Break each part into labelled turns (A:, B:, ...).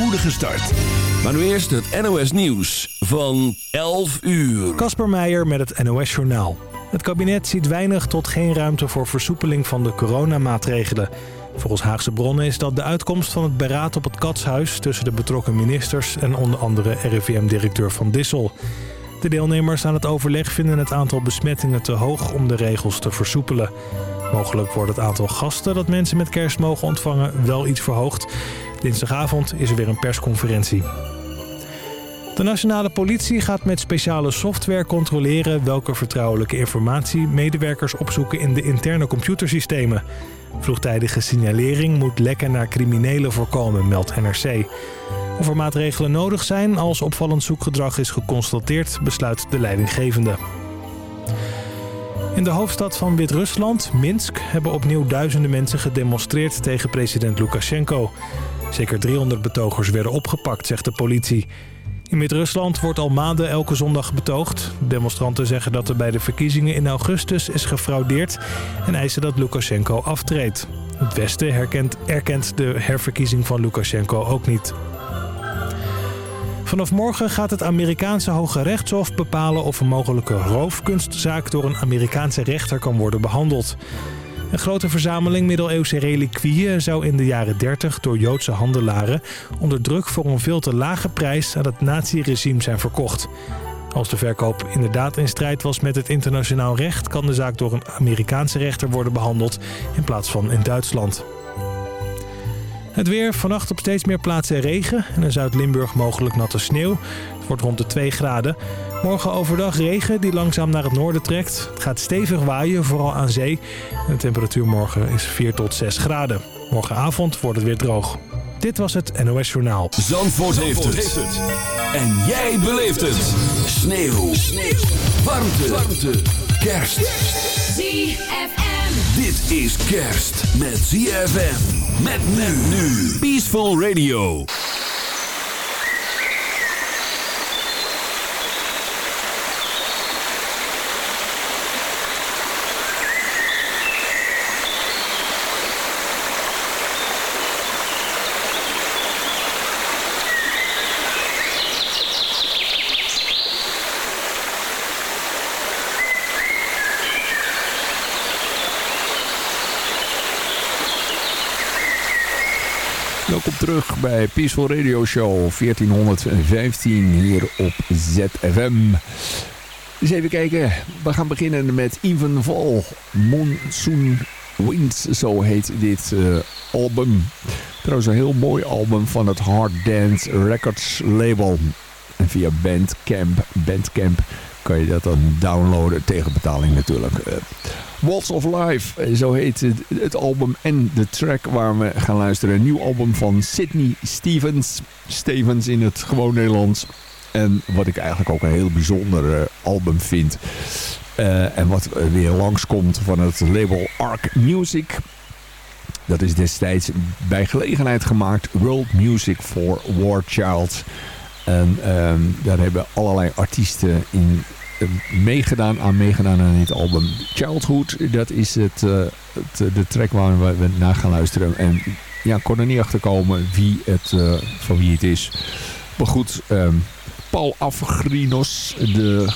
A: spoedige start. Maar nu eerst het NOS Nieuws van 11 uur.
B: Kasper Meijer met het NOS Journaal. Het kabinet ziet weinig tot geen ruimte voor versoepeling van de coronamaatregelen. Volgens Haagse bronnen is dat de uitkomst van het beraad op het Katshuis... tussen de betrokken ministers en onder andere RIVM-directeur Van Dissel. De deelnemers aan het overleg vinden het aantal besmettingen te hoog om de regels te versoepelen. Mogelijk wordt het aantal gasten dat mensen met kerst mogen ontvangen wel iets verhoogd. Dinsdagavond is er weer een persconferentie. De nationale politie gaat met speciale software controleren... welke vertrouwelijke informatie medewerkers opzoeken in de interne computersystemen. Vroegtijdige signalering moet lekken naar criminelen voorkomen, meldt NRC. Of er maatregelen nodig zijn als opvallend zoekgedrag is geconstateerd... besluit de leidinggevende. In de hoofdstad van Wit-Rusland, Minsk, hebben opnieuw duizenden mensen gedemonstreerd tegen president Lukashenko. Zeker 300 betogers werden opgepakt, zegt de politie. In Wit-Rusland wordt al maanden elke zondag betoogd. Demonstranten zeggen dat er bij de verkiezingen in augustus is gefraudeerd... en eisen dat Lukashenko aftreedt. Het Westen herkent, erkent de herverkiezing van Lukashenko ook niet. Vanaf morgen gaat het Amerikaanse Hoge Rechtshof bepalen of een mogelijke roofkunstzaak door een Amerikaanse rechter kan worden behandeld. Een grote verzameling middeleeuwse reliquieën zou in de jaren 30 door Joodse handelaren onder druk voor een veel te lage prijs aan het naziregime zijn verkocht. Als de verkoop inderdaad in strijd was met het internationaal recht... kan de zaak door een Amerikaanse rechter worden behandeld in plaats van in Duitsland. Het weer, vannacht op steeds meer plaatsen regen en in Zuid-Limburg mogelijk natte sneeuw. Het wordt rond de 2 graden. Morgen overdag regen die langzaam naar het noorden trekt. Het gaat stevig waaien, vooral aan zee. De temperatuur morgen is 4 tot 6 graden. Morgenavond wordt het weer droog. Dit was het NOS Journaal.
A: Zandvoort, heeft, het. En jij beleeft het. Sneeuw. Sneeuw. Warmte. Warmte. Kerst.
C: ZFM.
A: Dit is kerst met ZFM. Met men nu. Peaceful Radio.
D: Bij Peaceful Radio Show 1415 hier op ZFM. Eens even kijken. We gaan beginnen met Even Vol. Monsoon Winds, zo heet dit uh, album. Trouwens een heel mooi album van het Hard Dance Records label. En via Bandcamp, Bandcamp kan je dat dan downloaden tegen betaling natuurlijk. Uh, Waltz of Life, zo heet het, het, album en de track waar we gaan luisteren. Een nieuw album van Sydney Stevens. Stevens in het gewoon Nederlands. En wat ik eigenlijk ook een heel bijzonder uh, album vind. En wat weer langskomt van het label Arc Music. Dat is destijds bij gelegenheid gemaakt. World Music for War Child. En um, daar hebben allerlei artiesten in meegedaan aan meegedaan aan dit album. Childhood, dat is het, uh, het, de track waar we, naar gaan luisteren. En ja, ik kon er niet achter komen wie het, uh, van wie het is. Maar goed, um, Paul Afgrinos, de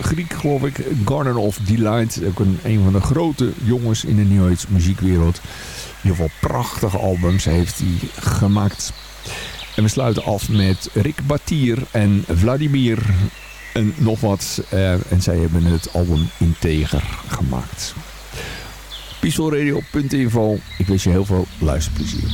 D: Griek geloof ik, Garden of Delight. Ook een, een van de grote jongens in de New muziekwereld. In ieder prachtige albums heeft hij gemaakt. En we sluiten af met Rick Batier en Vladimir en nog wat. Uh, en zij hebben het album Integer gemaakt. Pieselradio.info. Ik wens je heel veel luisterplezier.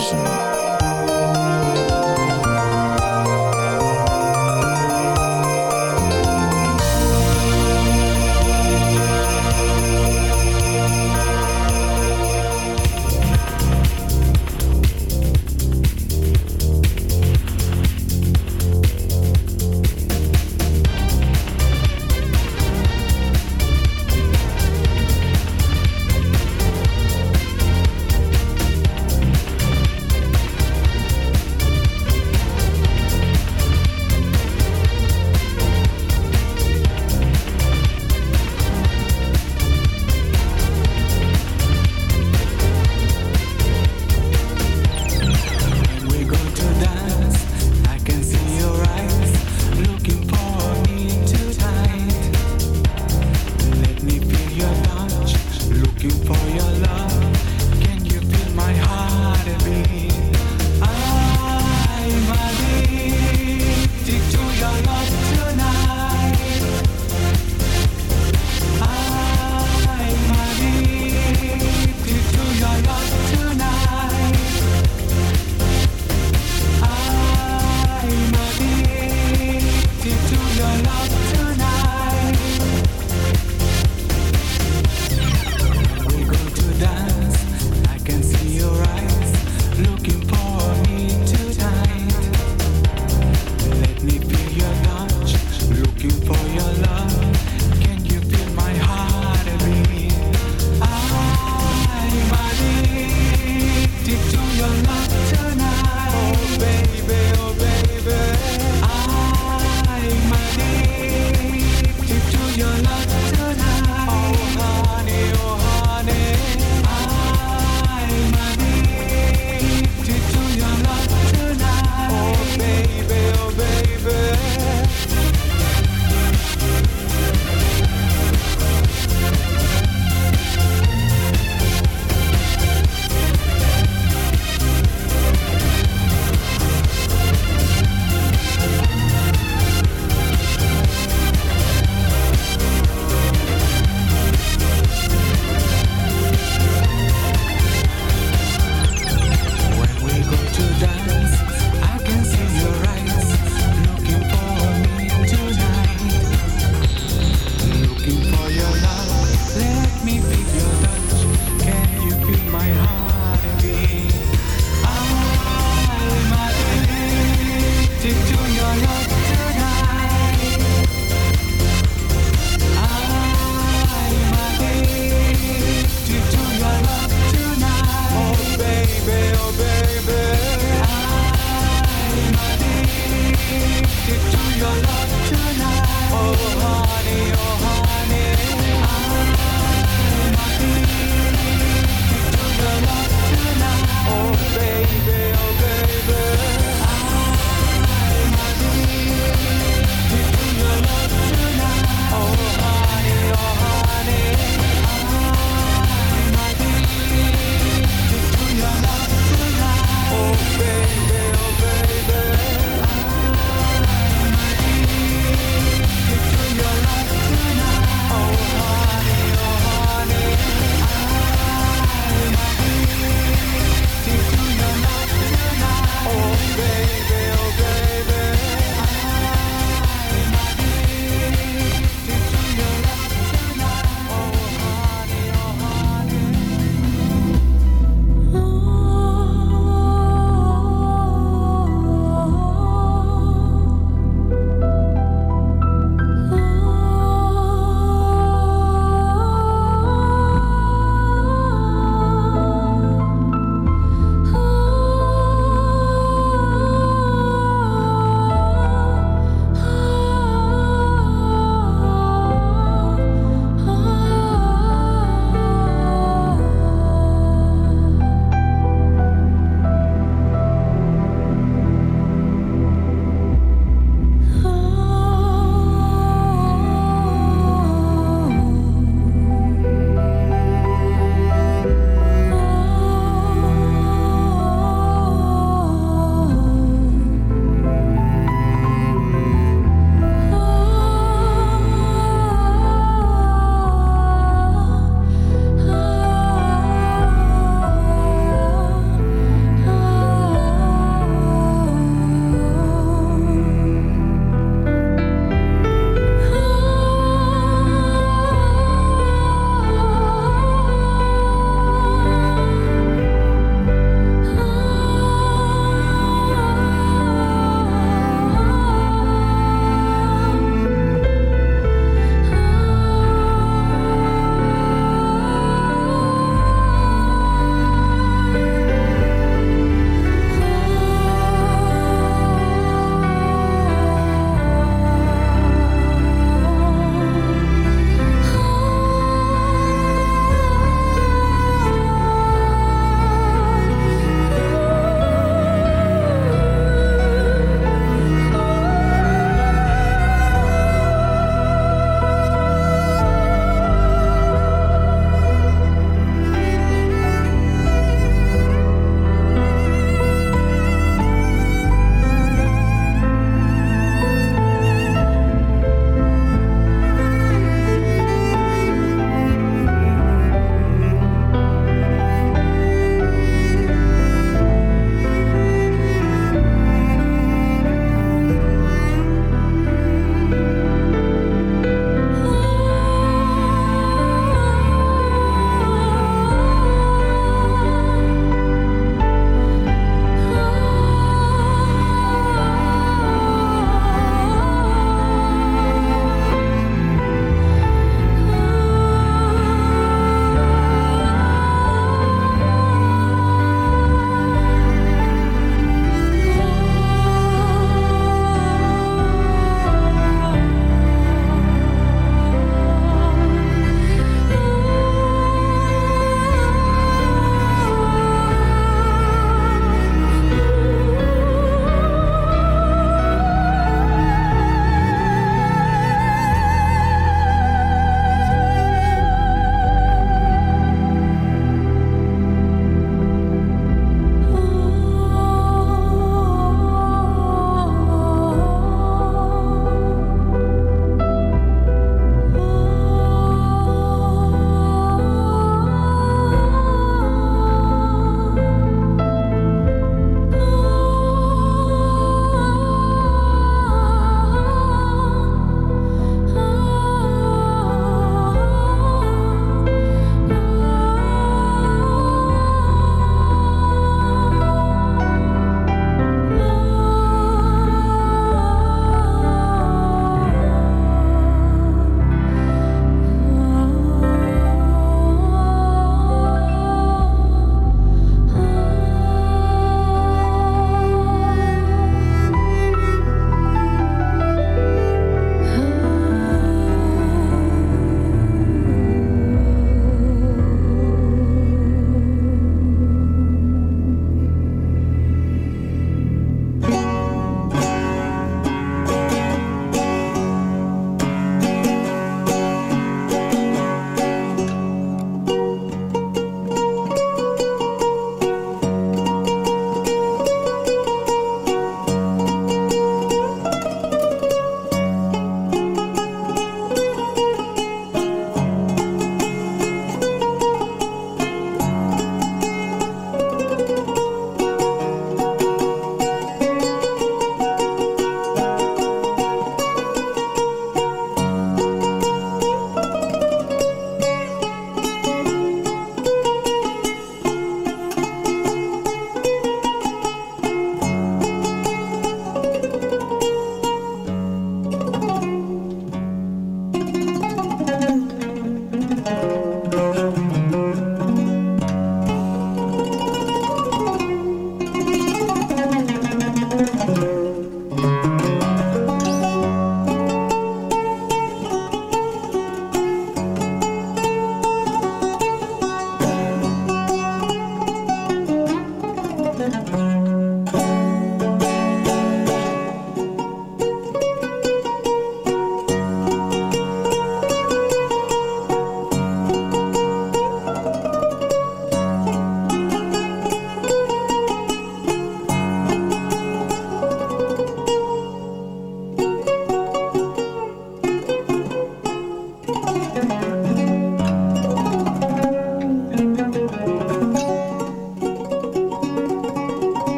E: and